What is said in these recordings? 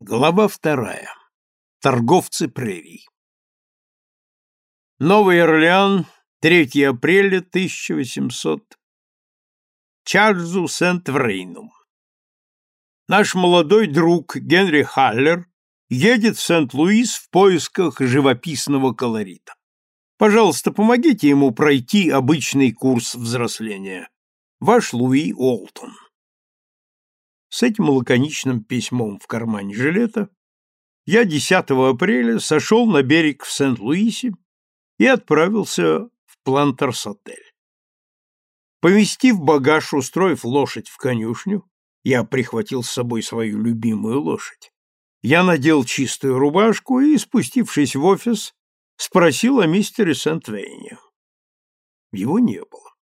Глава вторая. Торговцы прерий. Новый Орлеан, 3 апреля 1800. Чарльзу Сент-Врейну. Наш молодой друг Генри Халлер едет в Сент-Луис в поисках живописного колорита. Пожалуйста, помогите ему пройти обычный курс взросления. Ваш Луи Олтон. С этим лаконичным письмом в кармане жилета я 10 апреля сошел на берег в Сент-Луисе и отправился в Плантерс-отель. Поместив багаж, устроив лошадь в конюшню, я прихватил с собой свою любимую лошадь. Я надел чистую рубашку и, спустившись в офис, спросил о мистере Сент-Вейне. Его не было.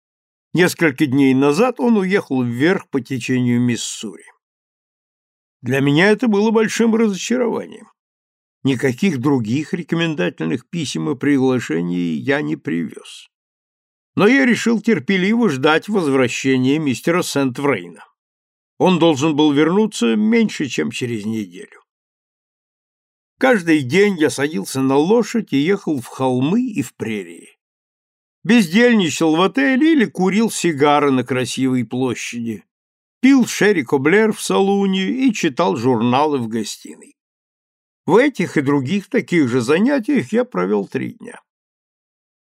Несколько дней назад он уехал вверх по течению Миссури. Для меня это было большим разочарованием. Никаких других рекомендательных писем и приглашений я не привез. Но я решил терпеливо ждать возвращения мистера Сент-Врейна. Он должен был вернуться меньше, чем через неделю. Каждый день я садился на лошадь и ехал в холмы и в прерии. Бездельничал в отеле или курил сигары на красивой площади, пил Шерри Коблер в салуне и читал журналы в гостиной. В этих и других таких же занятиях я провел три дня.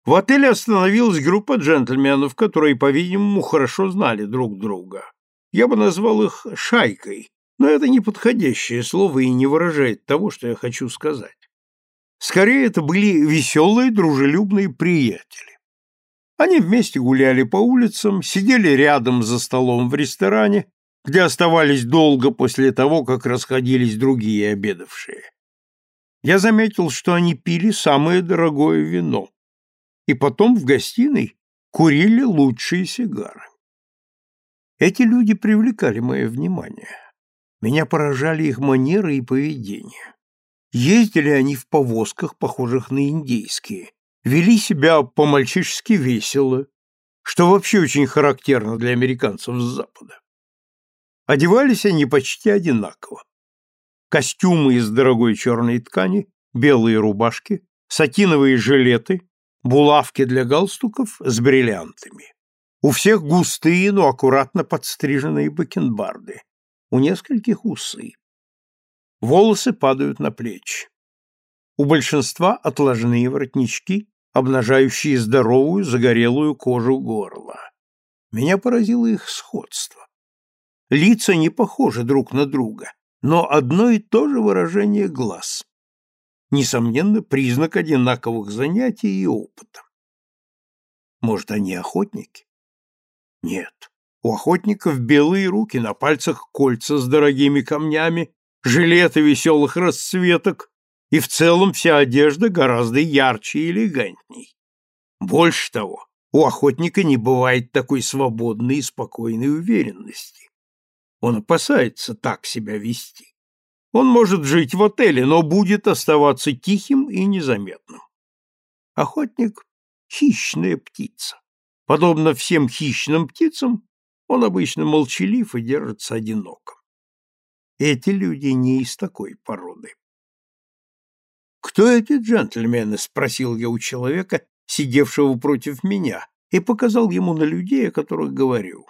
В отеле остановилась группа джентльменов, которые, по-видимому, хорошо знали друг друга. Я бы назвал их «шайкой», но это не подходящее слово и не выражает того, что я хочу сказать. Скорее, это были веселые, дружелюбные приятели. Они вместе гуляли по улицам, сидели рядом за столом в ресторане, где оставались долго после того, как расходились другие обедавшие. Я заметил, что они пили самое дорогое вино, и потом в гостиной курили лучшие сигары. Эти люди привлекали мое внимание. Меня поражали их манеры и поведение. Ездили они в повозках, похожих на индейские, вели себя по-мальчишески весело, что вообще очень характерно для американцев с Запада. Одевались они почти одинаково. Костюмы из дорогой черной ткани, белые рубашки, сатиновые жилеты, булавки для галстуков с бриллиантами. У всех густые, но аккуратно подстриженные бакенбарды. У нескольких усы. Волосы падают на плечи. У большинства отложные воротнички обнажающие здоровую загорелую кожу горла. Меня поразило их сходство. Лица не похожи друг на друга, но одно и то же выражение глаз. Несомненно, признак одинаковых занятий и опыта. Может, они охотники? Нет. У охотников белые руки, на пальцах кольца с дорогими камнями, жилеты веселых расцветок, и в целом вся одежда гораздо ярче и элегантней. Больше того, у охотника не бывает такой свободной и спокойной уверенности. Он опасается так себя вести. Он может жить в отеле, но будет оставаться тихим и незаметным. Охотник — хищная птица. Подобно всем хищным птицам, он обычно молчалив и держится одиноко. Эти люди не из такой породы. «Кто эти джентльмены?» — спросил я у человека, сидевшего против меня, и показал ему на людей, о которых говорю.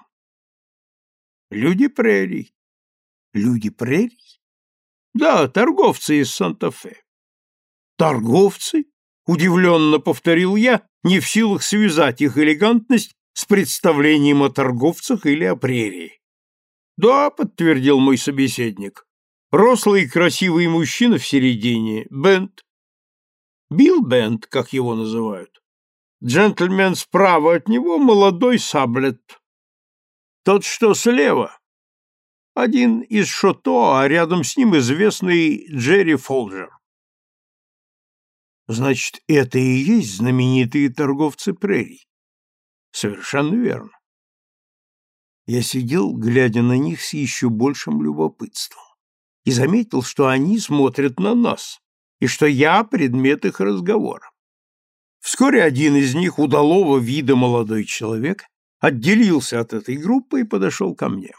«Люди прерий». «Люди прерий?» «Да, торговцы из Санта-Фе». «Торговцы?» — удивленно повторил я, не в силах связать их элегантность с представлением о торговцах или о прерии. «Да», — подтвердил мой собеседник, — «рослый красивый мужчина в середине, Бент, Билл Бент, как его называют. Джентльмен справа от него молодой Саблет. Тот, что слева, один из Шото, а рядом с ним известный Джерри Фолджер. Значит, это и есть знаменитые торговцы прерий. Совершенно верно. Я сидел, глядя на них с еще большим любопытством, и заметил, что они смотрят на нас, и что я предмет их разговора. Вскоре один из них, удалого вида молодой человек, отделился от этой группы и подошел ко мне.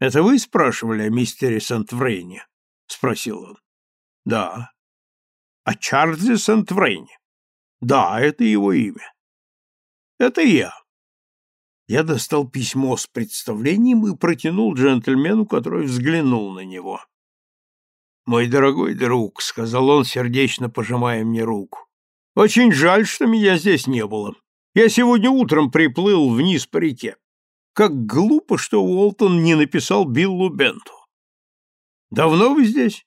«Это вы спрашивали о мистере Сент-Врейне?» — спросил он. — Да. — О Чарльзе Сент-Врейне? — Да, это его имя. — Это я. Я достал письмо с представлением и протянул джентльмену, который взглянул на него. «Мой дорогой друг», — сказал он, сердечно пожимая мне руку, — «очень жаль, что меня здесь не было. Я сегодня утром приплыл вниз по реке. Как глупо, что Уолтон не написал Биллу Бенту. Давно вы здесь?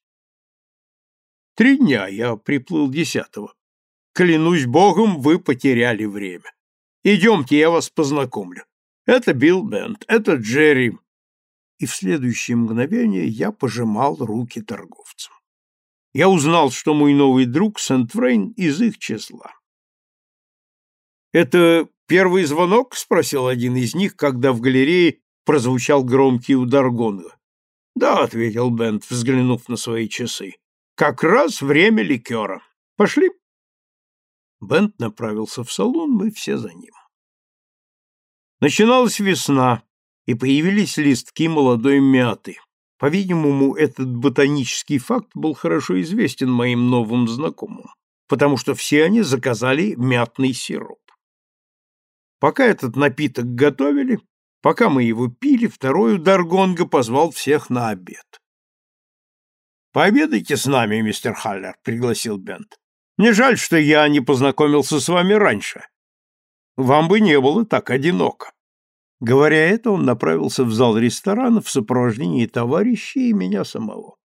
Три дня я приплыл десятого. Клянусь богом, вы потеряли время. Идемте, я вас познакомлю. Это Билл Бент, это Джерри. И в следующее мгновение я пожимал руки торговцам. Я узнал, что мой новый друг Сент-Фрейн из их числа. «Это первый звонок?» — спросил один из них, когда в галерее прозвучал громкий удар гонга. «Да», — ответил Бент, взглянув на свои часы. «Как раз время ликера. Пошли?» Бент направился в салон, мы все за ним. Начиналась весна, и появились листки молодой мяты. По-видимому, этот ботанический факт был хорошо известен моим новым знакомым, потому что все они заказали мятный сироп. Пока этот напиток готовили, пока мы его пили, второй удар гонга позвал всех на обед. «Пообедайте с нами, мистер Халлер», — пригласил Бент. «Мне жаль, что я не познакомился с вами раньше. Вам бы не было так одиноко. Говоря это, он направился в зал ресторана в сопровождении товарищей и меня самого.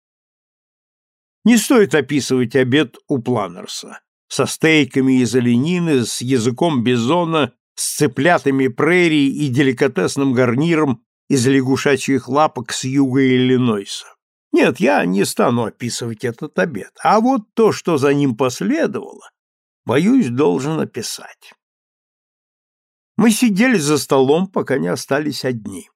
Не стоит описывать обед у Планерса со стейками из оленины, с языком бизона, с цыплятами прерий и деликатесным гарниром из лягушачьих лапок с юга Иллинойса. Нет, я не стану описывать этот обед, а вот то, что за ним последовало, боюсь, должен описать. Мы сидели за столом, пока не остались одни.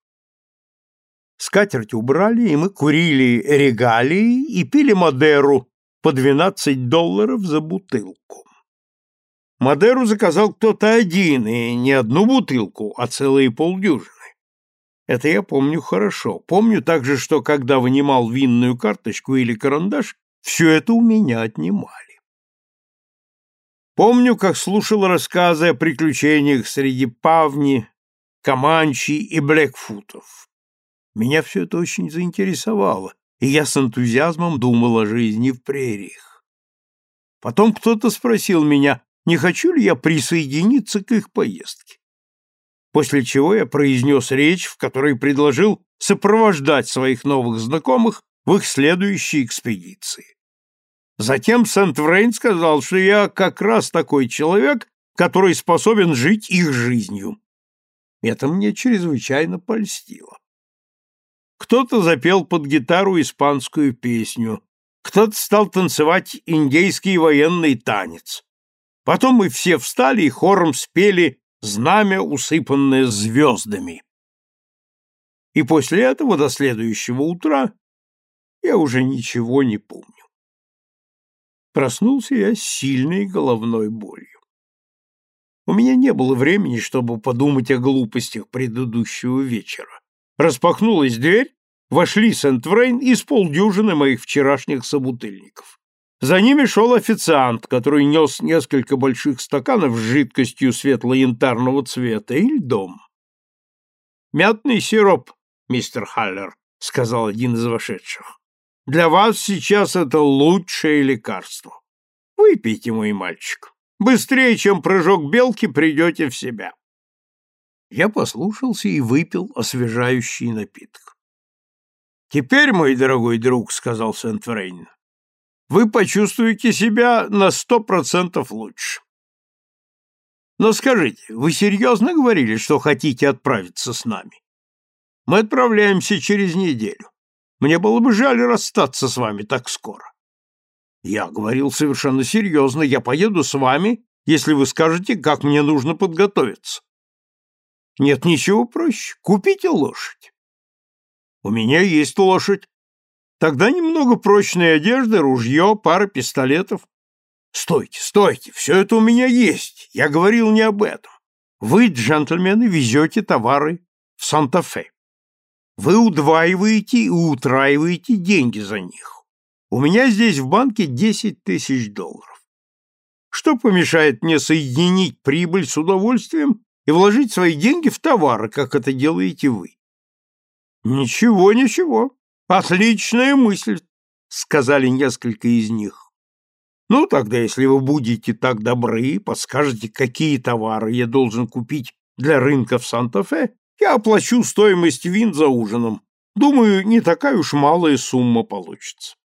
Скатерть убрали, и мы курили регалии и пили Мадеру по 12 долларов за бутылку. Мадеру заказал кто-то один, и не одну бутылку, а целые полдюжины. Это я помню хорошо. Помню также, что когда вынимал винную карточку или карандаш, все это у меня отнимали. Помню, как слушал рассказы о приключениях среди павни, команчи и блэкфутов. Меня все это очень заинтересовало, и я с энтузиазмом думал о жизни в прериях. Потом кто-то спросил меня, не хочу ли я присоединиться к их поездке. После чего я произнес речь, в которой предложил сопровождать своих новых знакомых в их следующей экспедиции. Затем Сент-Врейн сказал, что я как раз такой человек, который способен жить их жизнью. Это мне чрезвычайно польстило. Кто-то запел под гитару испанскую песню, кто-то стал танцевать индейский военный танец. Потом мы все встали и хором спели «Знамя, усыпанное звездами». И после этого до следующего утра я уже ничего не помню. Проснулся я с сильной головной болью. У меня не было времени, чтобы подумать о глупостях предыдущего вечера. Распахнулась дверь, вошли Сент-Врейн и с полдюжины моих вчерашних собутыльников. За ними шел официант, который нес несколько больших стаканов с жидкостью светло-янтарного цвета и льдом. «Мятный сироп, мистер Халлер», — сказал один из вошедших. Для вас сейчас это лучшее лекарство. Выпейте, мой мальчик. Быстрее, чем прыжок белки, придете в себя. Я послушался и выпил освежающий напиток. Теперь, мой дорогой друг, сказал Сент-Фрейн, вы почувствуете себя на сто процентов лучше. Но скажите, вы серьезно говорили, что хотите отправиться с нами? Мы отправляемся через неделю. Мне было бы жаль расстаться с вами так скоро. Я говорил совершенно серьезно. Я поеду с вами, если вы скажете, как мне нужно подготовиться. Нет ничего проще. Купите лошадь. У меня есть лошадь. Тогда немного прочной одежды, ружье, пара пистолетов. Стойте, стойте, все это у меня есть. Я говорил не об этом. Вы, джентльмены, везете товары в Санта-Фе. Вы удваиваете и утраиваете деньги за них. У меня здесь в банке 10 тысяч долларов. Что помешает мне соединить прибыль с удовольствием и вложить свои деньги в товары, как это делаете вы? Ничего, ничего. Отличная мысль, сказали несколько из них. Ну, тогда, если вы будете так добры, подскажете, какие товары я должен купить для рынка в Санта-Фе, я оплачу стоимость вин за ужином. Думаю, не такая уж малая сумма получится.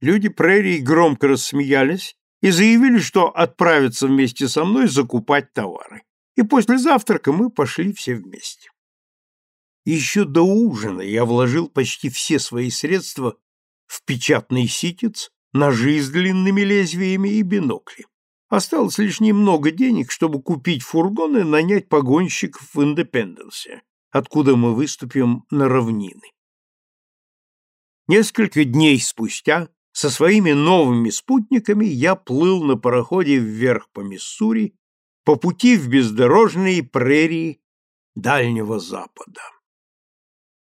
Люди прерий громко рассмеялись и заявили, что отправятся вместе со мной закупать товары. И после завтрака мы пошли все вместе. Еще до ужина я вложил почти все свои средства в печатный ситец, ножи с длинными лезвиями и бинокли. Осталось лишь немного денег, чтобы купить фургон и нанять погонщиков в Индепенденсе, откуда мы выступим на равнины. Несколько дней спустя со своими новыми спутниками я плыл на пароходе вверх по Миссури по пути в бездорожные прерии Дальнего Запада.